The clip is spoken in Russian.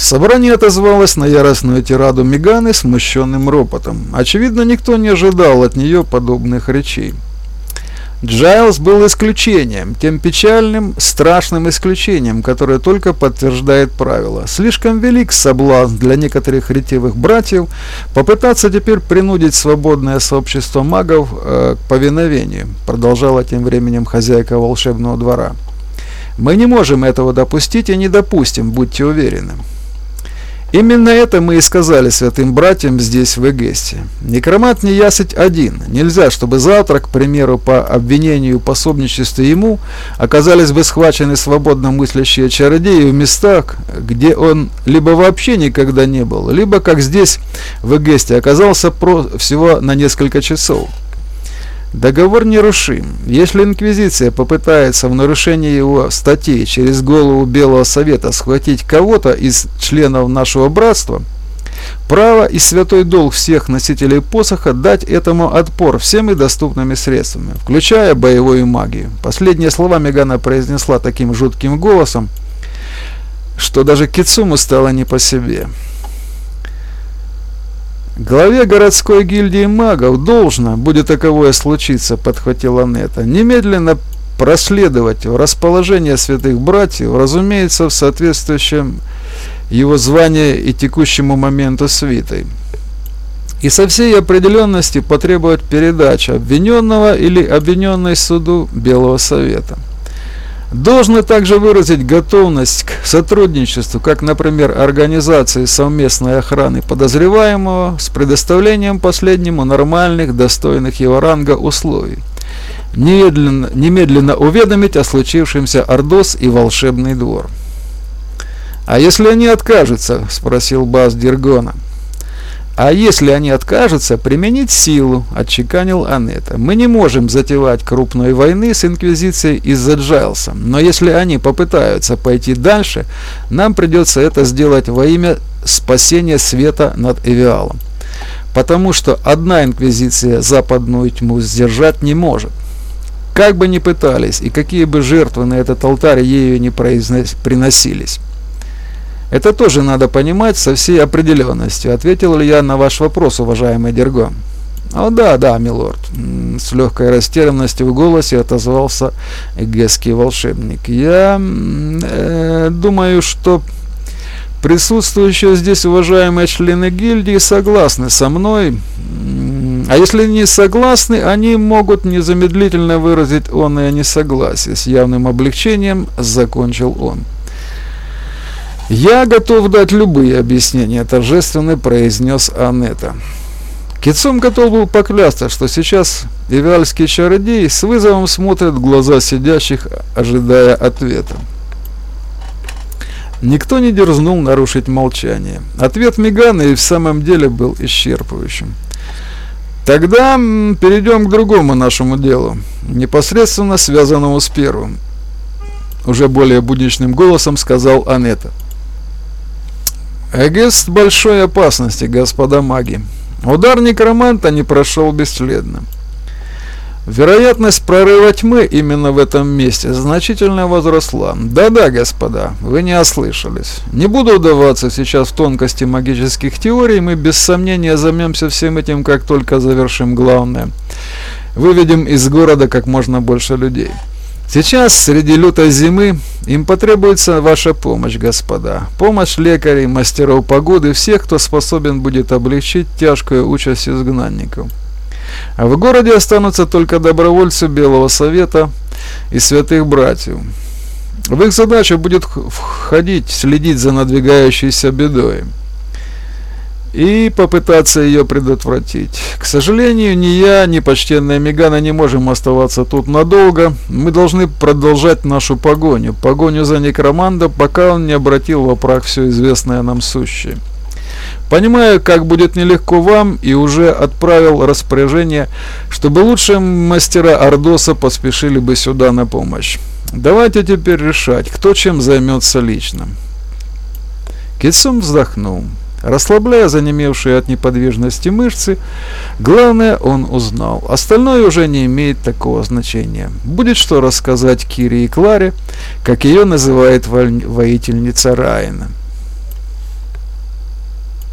Собрание отозвалось на яростную тираду Меганы смущенным ропотом. Очевидно, никто не ожидал от нее подобных речей. Джайлз был исключением, тем печальным, страшным исключением, которое только подтверждает правило. Слишком велик соблазн для некоторых ретивых братьев попытаться теперь принудить свободное сообщество магов э, к повиновению, продолжала тем временем хозяйка волшебного двора. Мы не можем этого допустить и не допустим, будьте уверены. Именно это мы и сказали святым братьям здесь, в Эгесте. Некромат не ясыть один. Нельзя, чтобы завтра, к примеру, по обвинению в пособничестве ему, оказались бы схвачены свободно мыслящие чародеи в местах, где он либо вообще никогда не был, либо, как здесь, в Эгесте, оказался про всего на несколько часов. Договор нерушим. Если Инквизиция попытается в нарушении его статей через голову Белого Совета схватить кого-то из членов нашего братства, право и святой долг всех носителей посоха дать этому отпор всеми доступными средствами, включая боевую магию. Последние слова Мегана произнесла таким жутким голосом, что даже Кицуму стало не по себе. Главе городской гильдии магов должно, будет таковое случиться, подхватила Нета, немедленно проследовать в расположение святых братьев, разумеется, в соответствующем его званию и текущему моменту свитой. И со всей определенности потребовать передачи обвиненного или обвиненной суду Белого Совета. Должны также выразить готовность к сотрудничеству, как, например, организации совместной охраны подозреваемого с предоставлением последнему нормальных, достойных его ранга условий. Немедленно, немедленно уведомить о случившемся Ордос и волшебный двор. «А если они откажутся?» – спросил Бас Дергона. А если они откажутся, применить силу, отчеканил Анетта. Мы не можем затевать крупной войны с Инквизицией из-за Джайлса, но если они попытаются пойти дальше, нам придется это сделать во имя спасения света над Эвиалом. Потому что одна Инквизиция западную тьму сдержать не может. Как бы ни пытались и какие бы жертвы на этот алтарь ею не приносились. Это тоже надо понимать со всей определенностью. Ответил ли я на ваш вопрос, уважаемый Дерго? О, да, да, милорд. С легкой растерянностью в голосе отозвался гесский волшебник. Я э, думаю, что присутствующие здесь уважаемые члены гильдии согласны со мной. А если не согласны, они могут незамедлительно выразить он и несогласие. С явным облегчением закончил он. «Я готов дать любые объяснения», – торжественно произнес Анетта. Кицум готов был поклясться, что сейчас ивальский чародей с вызовом смотрит в глаза сидящих, ожидая ответа. Никто не дерзнул нарушить молчание. Ответ Мегана и в самом деле был исчерпывающим. Тогда перейдем к другому нашему делу, непосредственно связанному с первым. Уже более будничным голосом сказал Анетта. Эгест большой опасности, господа маги. Удар некроманта не прошел бесследно. Вероятность прорыва тьмы именно в этом месте значительно возросла. Да-да, господа, вы не ослышались. Не буду удаваться сейчас в тонкости магических теорий, мы без сомнения займемся всем этим, как только завершим главное. Выведем из города как можно больше людей. Сейчас, среди лютой зимы, им потребуется ваша помощь, господа. Помощь лекарей, мастеров погоды, всех, кто способен будет облегчить тяжкую участь изгнанников. А в городе останутся только добровольцы Белого Совета и святых братьев. В их задачу будет входить, следить за надвигающейся бедой и попытаться ее предотвратить. К сожалению, ни я, ни почтенная Мегана не можем оставаться тут надолго. Мы должны продолжать нашу погоню, погоню за некроманда, пока он не обратил во прах все известное нам сущее. Понимаю, как будет нелегко вам, и уже отправил распоряжение, чтобы лучшие мастера Ордоса поспешили бы сюда на помощь. Давайте теперь решать, кто чем займется лично. Китсум вздохнул. Расслабляя занемевшие от неподвижности мышцы, главное он узнал. Остальное уже не имеет такого значения. Будет что рассказать Кире и Кларе, как ее называет воительница Райана.